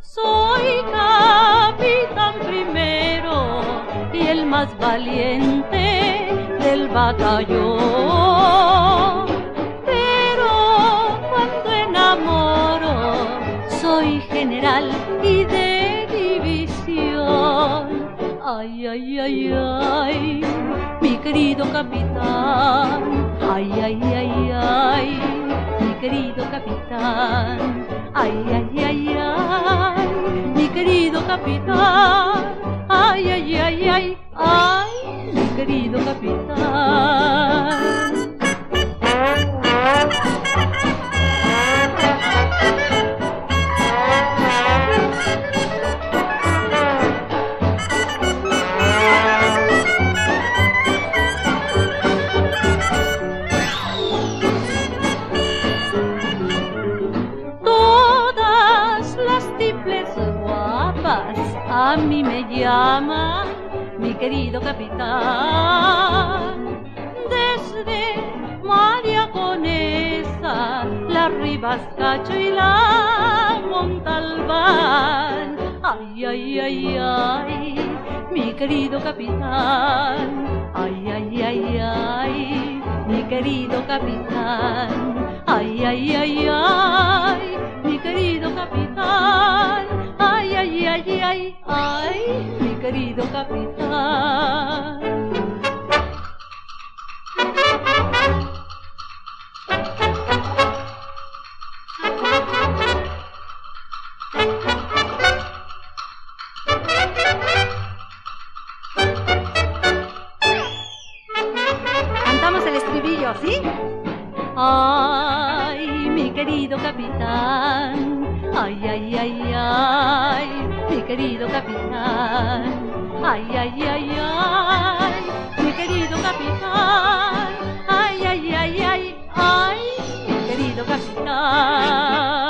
Soy capitán primero y el más valiente del batallón. Pero cuando enamoro, soy general y de división. Ay, ay, ay, ay, mi querido capitán. Ay, ay, querido capitán. Ay, ay, ay, ay, mi querido capitán. Ay, ay, ay, ay, ay, mi querido capitán. A mí me llaman mi querido capitán. Desde María Conesa, la Rivas Cacho y la Montalbán. Ay, ay, ay, ay, mi querido capitán. Ay, ay, ay, ay, mi querido capitán. Ay, ay, ay, ay, querido capitán. Cantamos el estribillo, ¿sí? Ay, mi querido capitán. Ay, ay, ay, ay, mi querido capitán. Ay, ay, ay, ay, mi querido capitán. Ay, ay, ay, ay, ay, mi querido capitán.